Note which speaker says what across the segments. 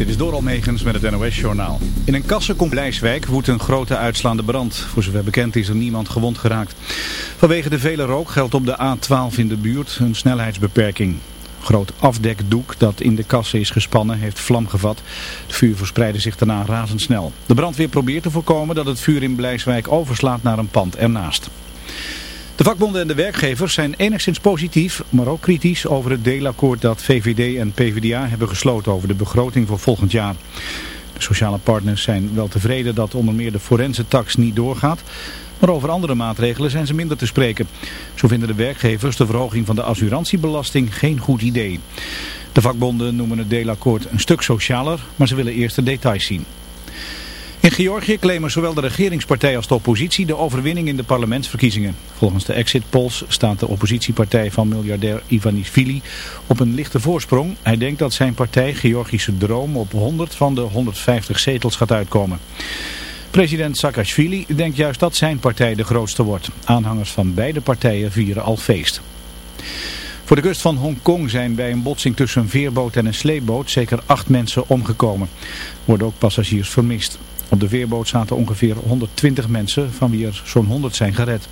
Speaker 1: Dit is door Almegens met het NOS-journaal. In een kassencomplex woedt een grote uitslaande brand. Voor zover bekend is er niemand gewond geraakt. Vanwege de vele rook geldt op de A12 in de buurt een snelheidsbeperking. Groot afdekdoek dat in de kassen is gespannen heeft vlam gevat. Het vuur verspreidde zich daarna razendsnel. De brandweer probeert te voorkomen dat het vuur in Blijswijk overslaat naar een pand ernaast. De vakbonden en de werkgevers zijn enigszins positief, maar ook kritisch over het deelakkoord dat VVD en PvdA hebben gesloten over de begroting voor volgend jaar. De sociale partners zijn wel tevreden dat onder meer de forense tax niet doorgaat, maar over andere maatregelen zijn ze minder te spreken. Zo vinden de werkgevers de verhoging van de assurantiebelasting geen goed idee. De vakbonden noemen het deelakkoord een stuk socialer, maar ze willen eerst de details zien. In Georgië claimen zowel de regeringspartij als de oppositie de overwinning in de parlementsverkiezingen. Volgens de exit polls staat de oppositiepartij van miljardair Ivanishvili op een lichte voorsprong. Hij denkt dat zijn partij Georgische Droom op 100 van de 150 zetels gaat uitkomen. President Saakashvili denkt juist dat zijn partij de grootste wordt. Aanhangers van beide partijen vieren al feest. Voor de kust van Hongkong zijn bij een botsing tussen een veerboot en een sleepboot zeker acht mensen omgekomen. Worden ook passagiers vermist. Op de veerboot zaten ongeveer 120 mensen, van wie er zo'n 100 zijn gered.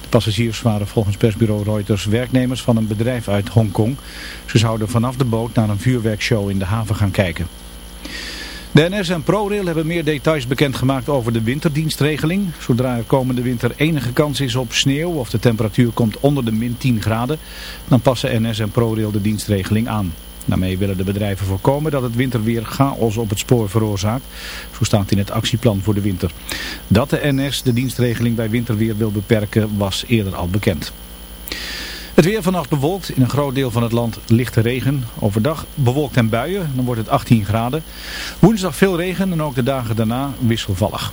Speaker 1: De passagiers waren volgens persbureau Reuters werknemers van een bedrijf uit Hongkong. Ze zouden vanaf de boot naar een vuurwerkshow in de haven gaan kijken. De NS en ProRail hebben meer details bekendgemaakt over de winterdienstregeling. Zodra er komende winter enige kans is op sneeuw of de temperatuur komt onder de min 10 graden, dan passen NS en ProRail de dienstregeling aan. Daarmee willen de bedrijven voorkomen dat het winterweer chaos op het spoor veroorzaakt. Zo staat in het actieplan voor de winter. Dat de NS de dienstregeling bij winterweer wil beperken was eerder al bekend. Het weer vannacht bewolkt. In een groot deel van het land lichte regen. Overdag bewolkt en buien. Dan wordt het 18 graden. Woensdag veel regen en ook de dagen daarna wisselvallig.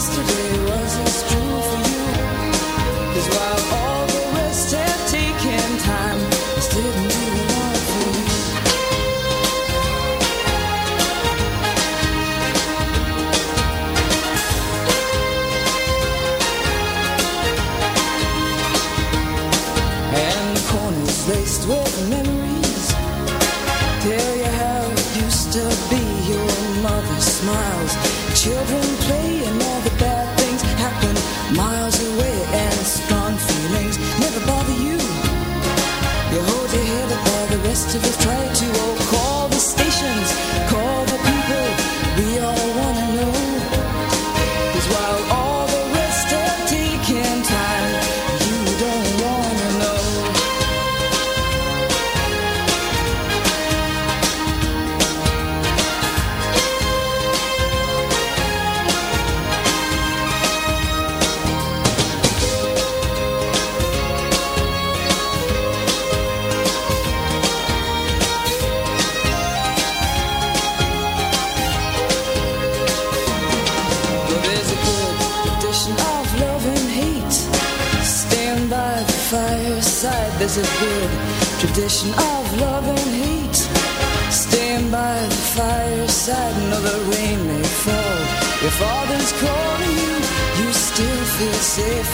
Speaker 2: yesterday.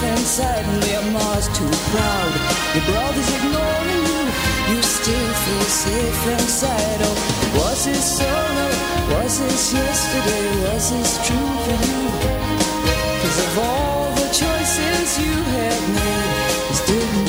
Speaker 2: and suddenly your mom's too proud. Your brother's ignoring you, you still feel safe inside. Oh, was this solo? Was this yesterday? Was this true for you? Cause of all the choices you have made, this didn't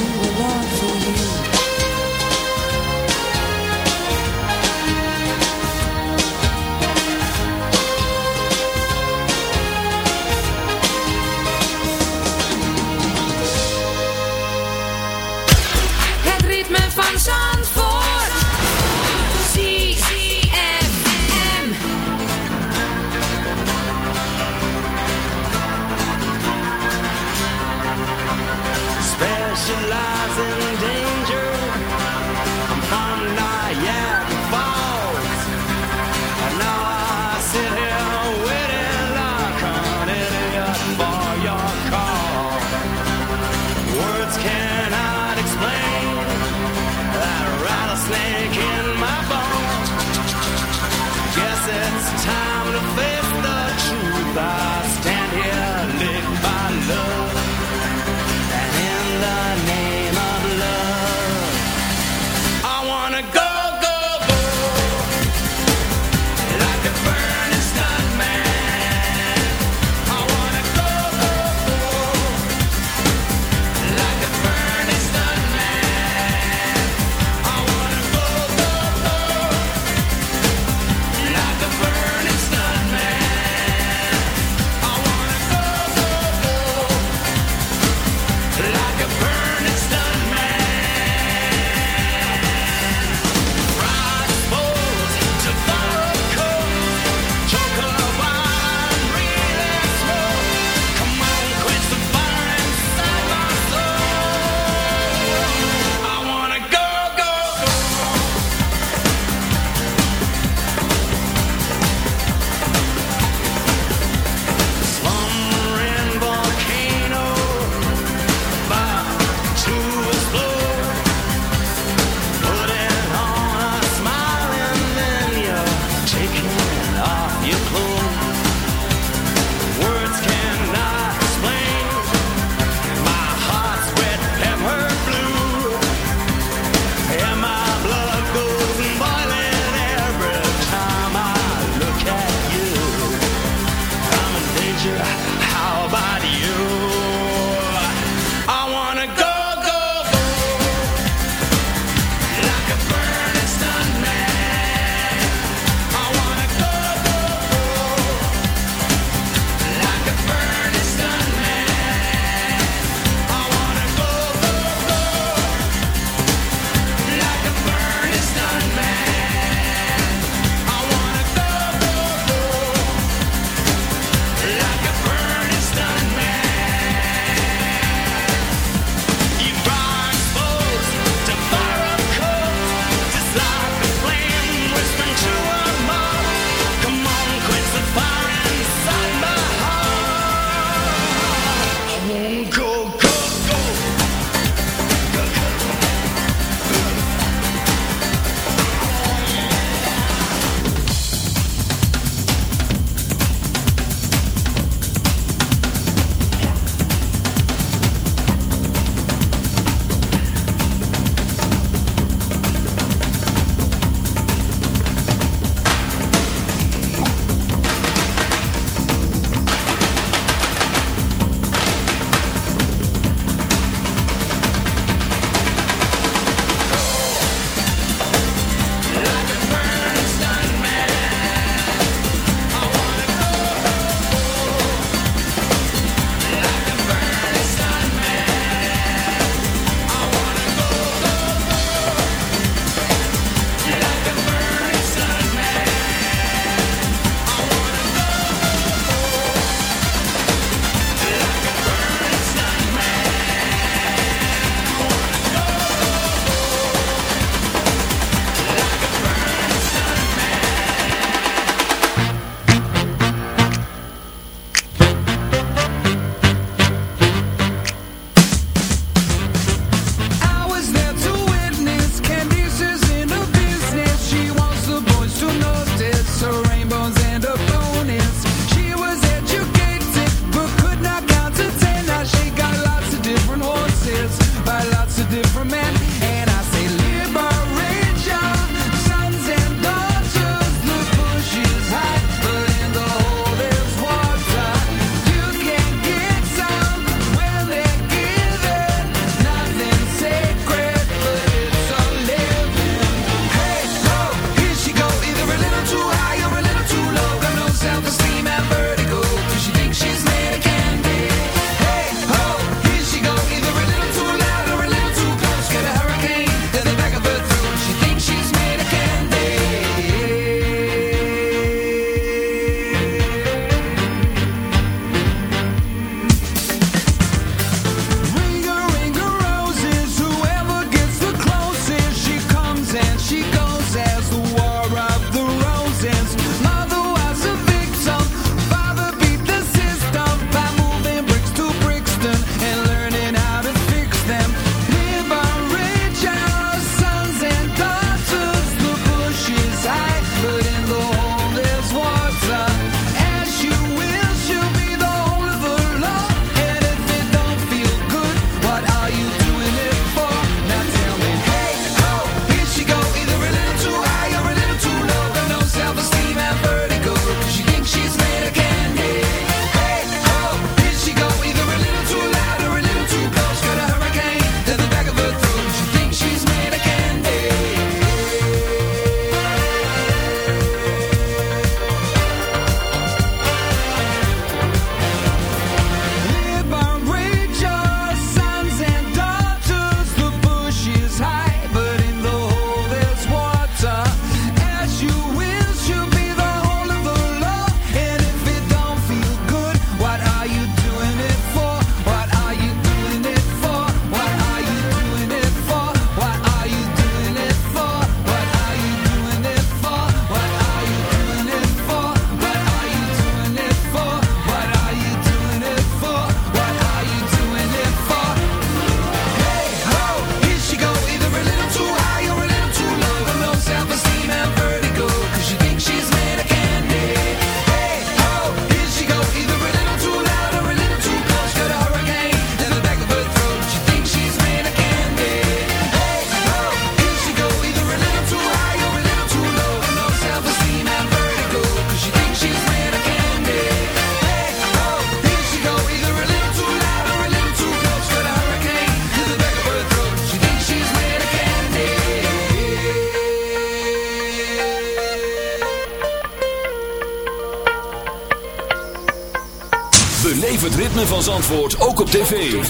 Speaker 3: Antwoord ook op tv.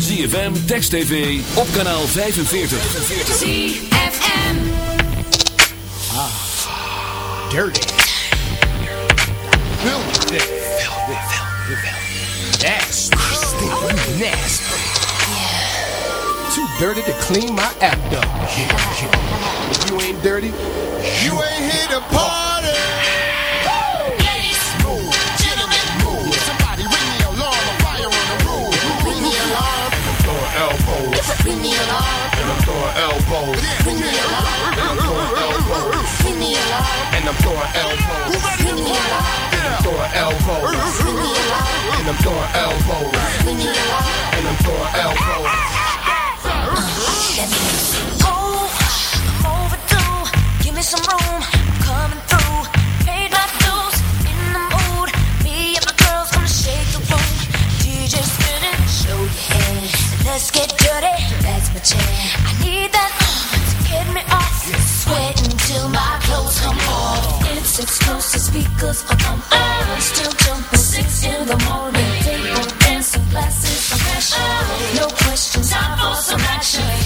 Speaker 3: ZFM Text TV op kanaal 45.
Speaker 4: Ah,
Speaker 5: dirty. Nasty. Too dirty to clean my act up. You ain't dirty, you ain't here to party. Leave me alone. And I'm throwing elbows. Leave me alone. And I'm throwing elbows. Leave me alone. And I'm throwing elbows. Leave me alone. And I'm throwing elbows. Leave me alone. And I'm throwing elbows. Leave me alone. And I'm throwing elbows.
Speaker 6: Oh, overdue. Give me some room. let's get dirty. That's my chair. I need that to get me off. Sweat until my clothes come off. It's exclusive speakers up on on. Still jumping six in the morning. Table dancing, glasses of fashion. No questions, time for some action.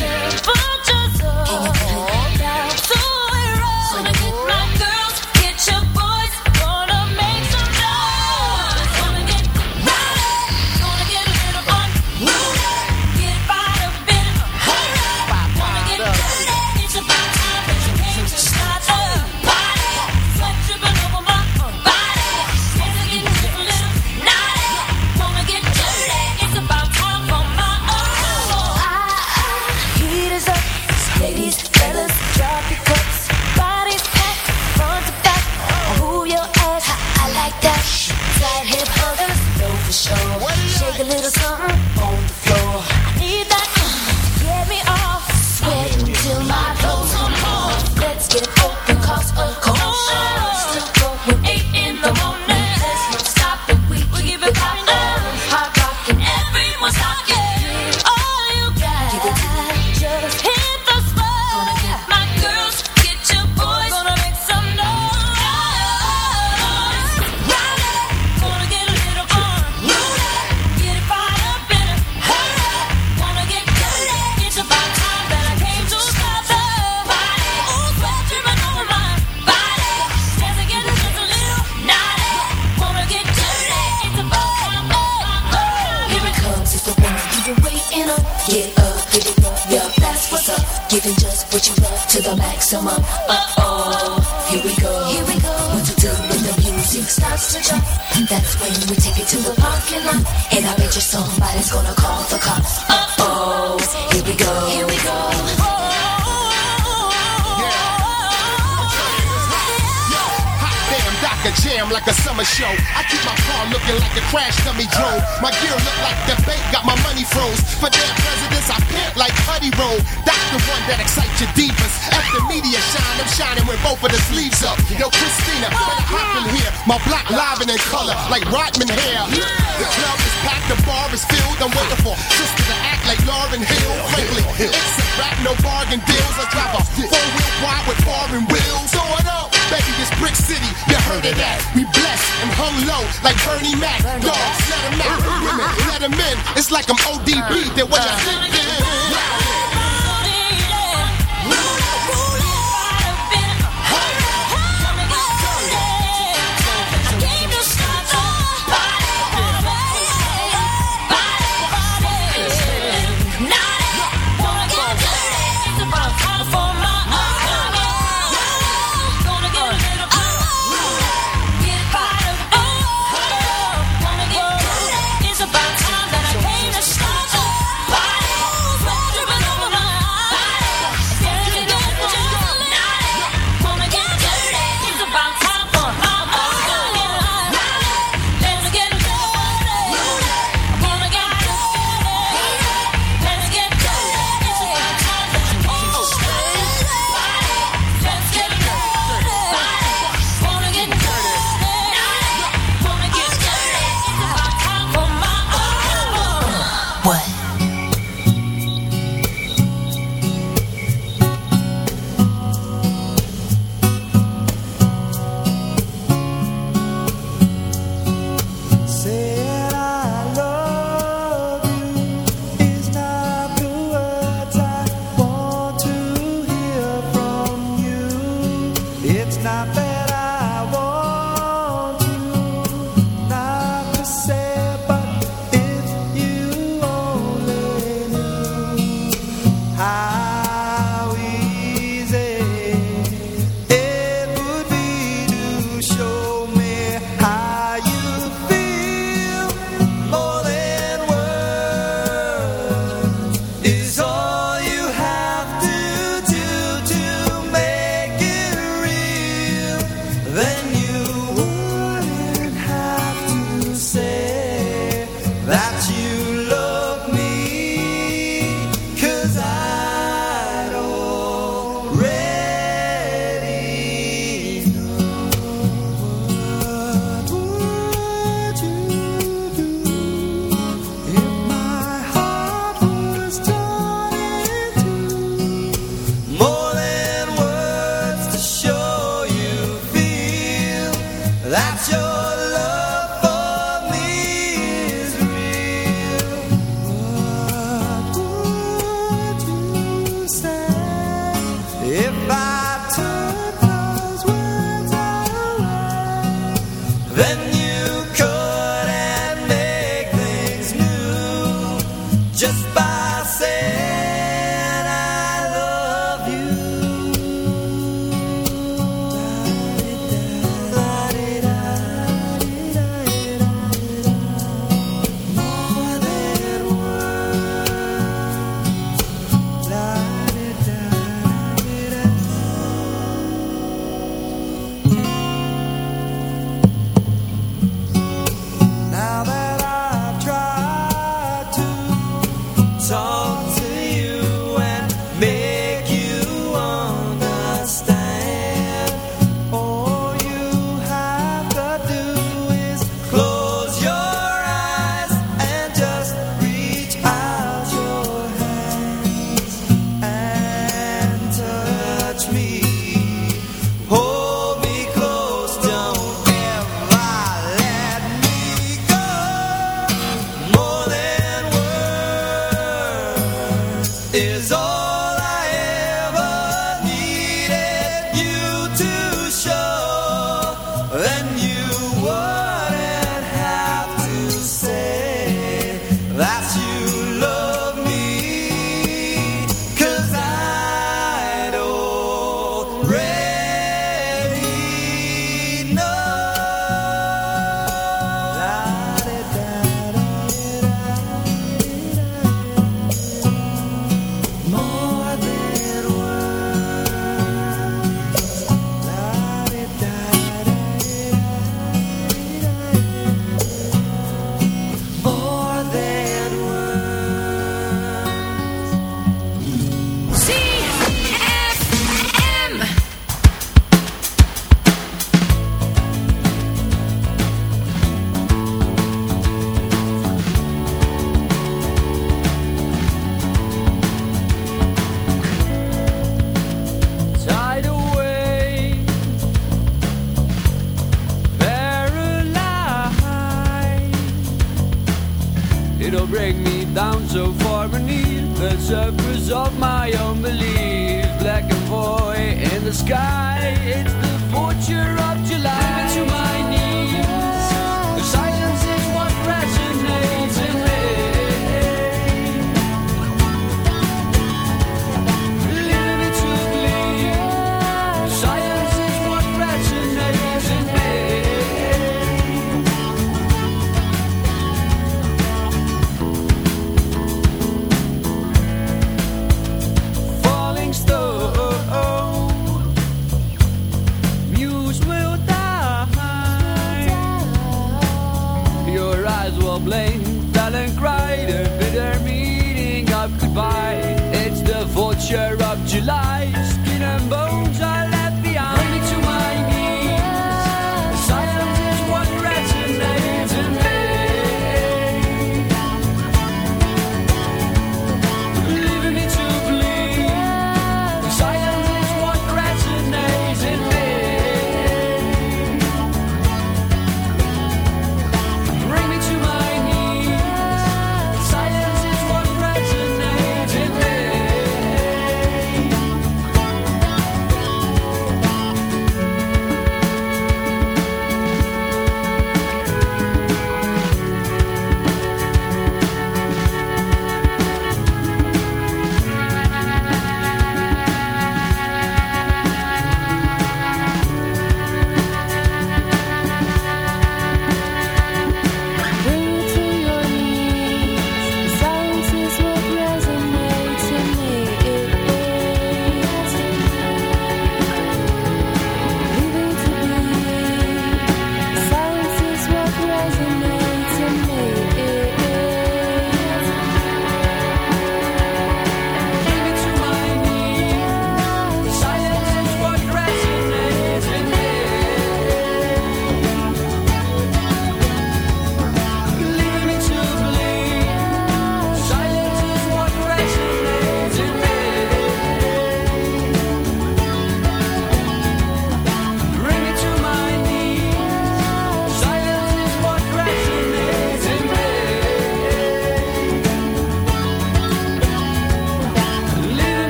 Speaker 6: is
Speaker 5: filled. I'm waiting for sisters to act like Lauren Hill. Frankly, it's a rap, no bargain deals. I drive a four wheel wide with foreign wheels. So it up, baby, it's Brick City. You heard of that? We blessed and hung low like Bernie Mac. Dogs, let 'em out. Women, let 'em in. It's like I'm ODB. They're what you
Speaker 7: think.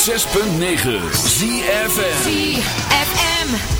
Speaker 3: 106.9 ZFM
Speaker 4: ZFM.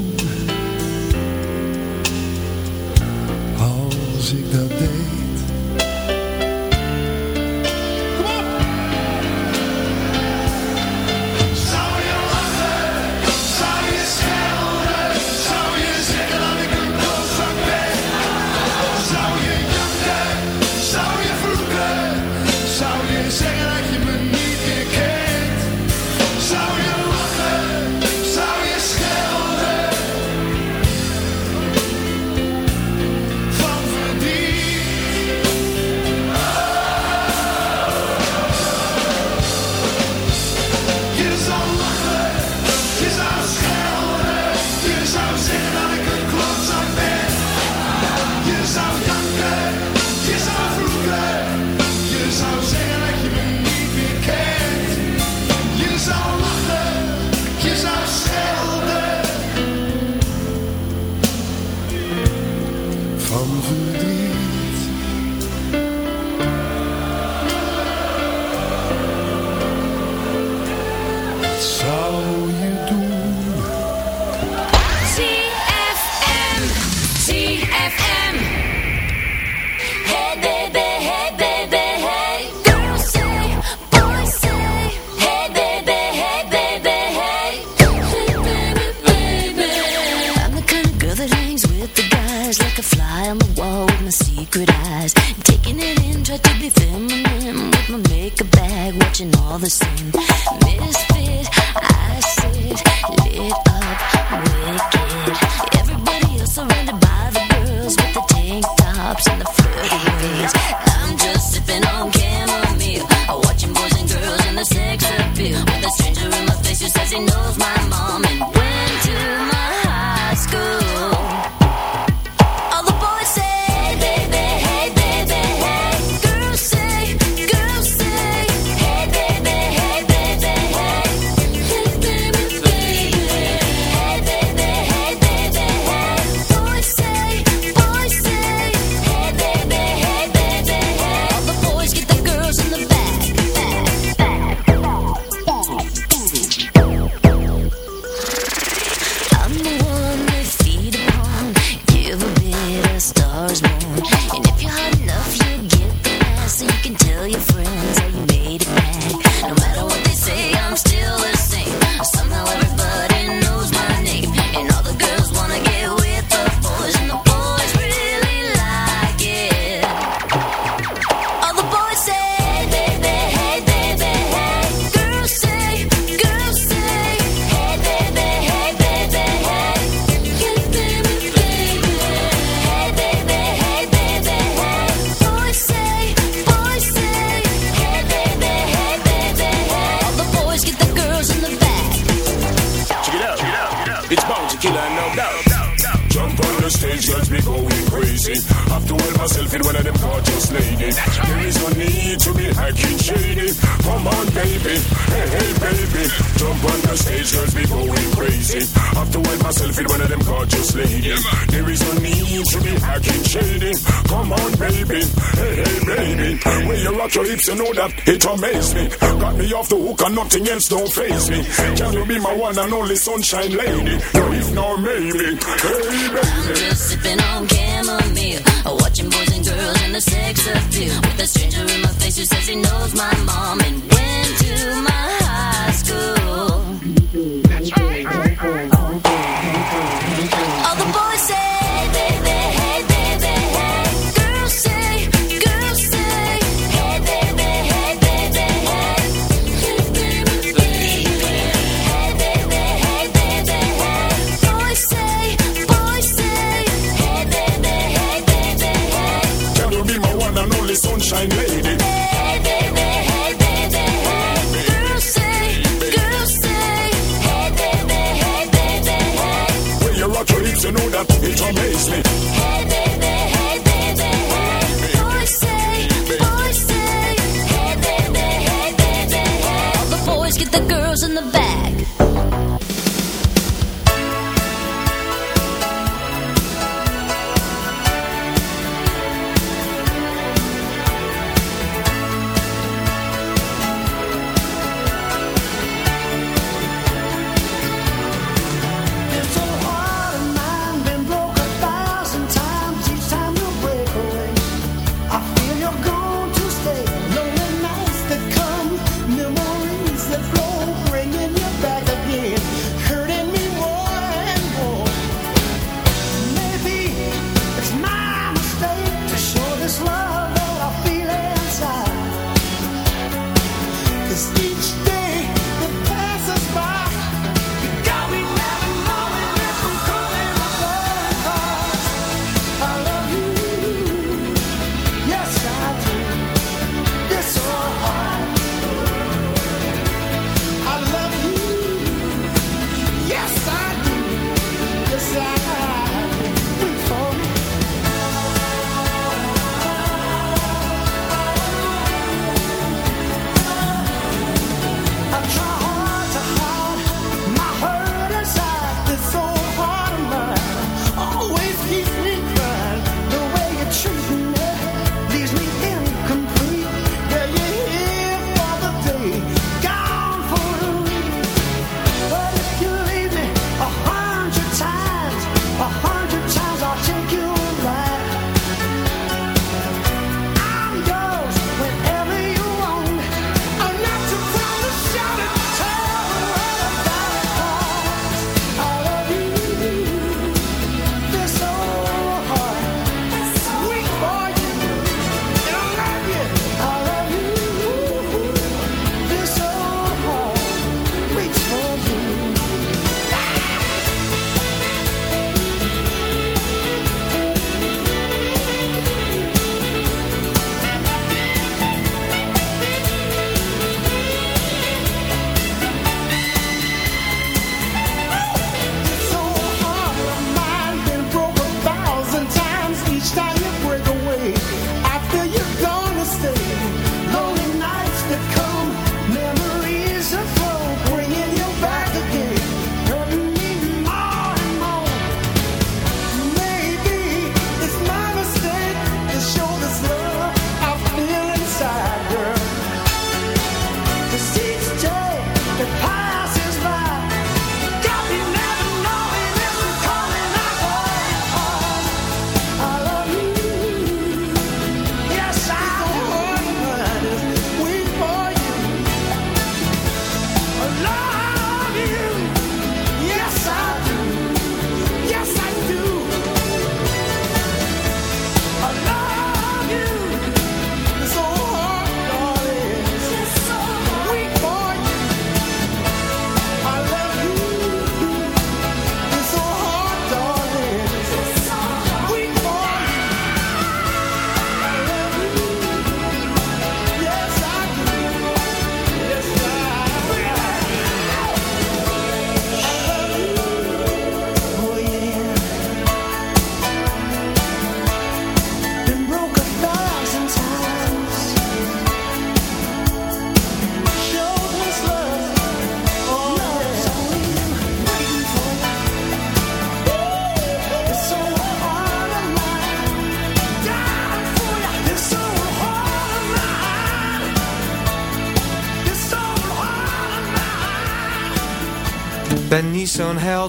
Speaker 8: don't face me. Can you be my one and only sunshine lady? No, if not, maybe. Hey, baby.
Speaker 4: I'm just sipping on chamomile, watching boys and girls in the sex appeal. With a stranger in my face who says he knows my mom.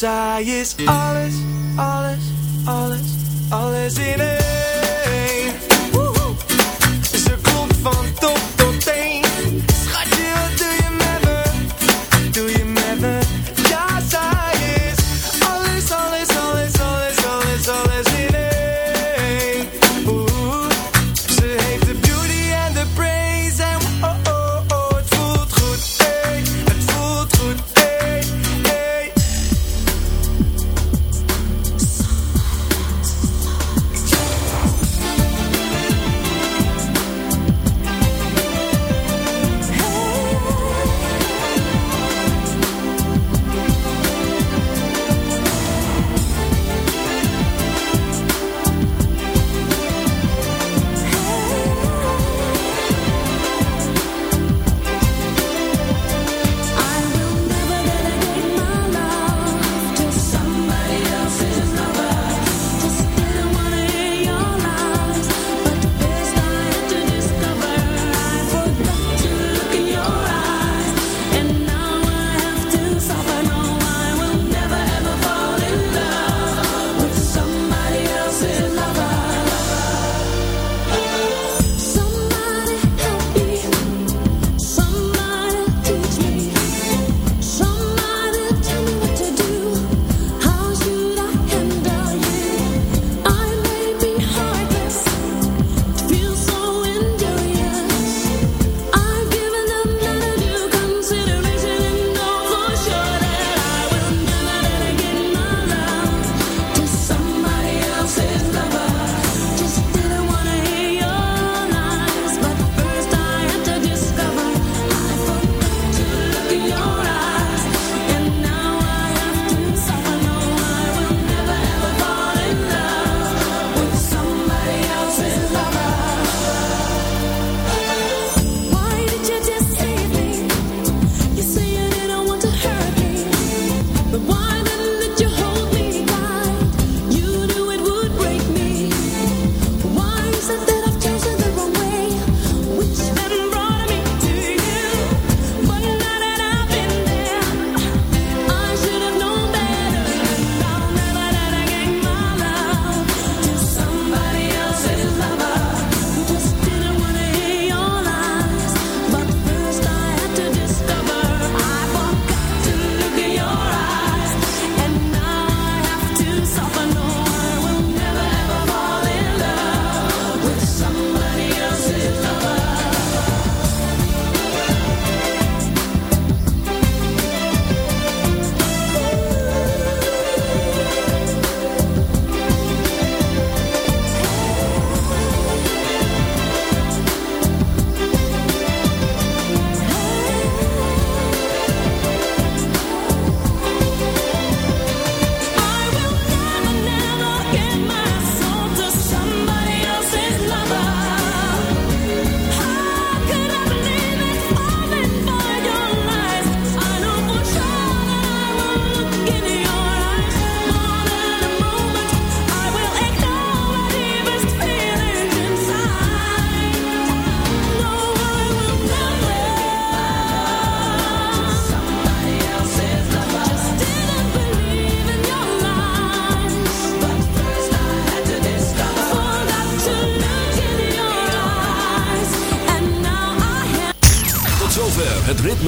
Speaker 9: Zij is alles, alles, alles, alles in één. Ze klopt van top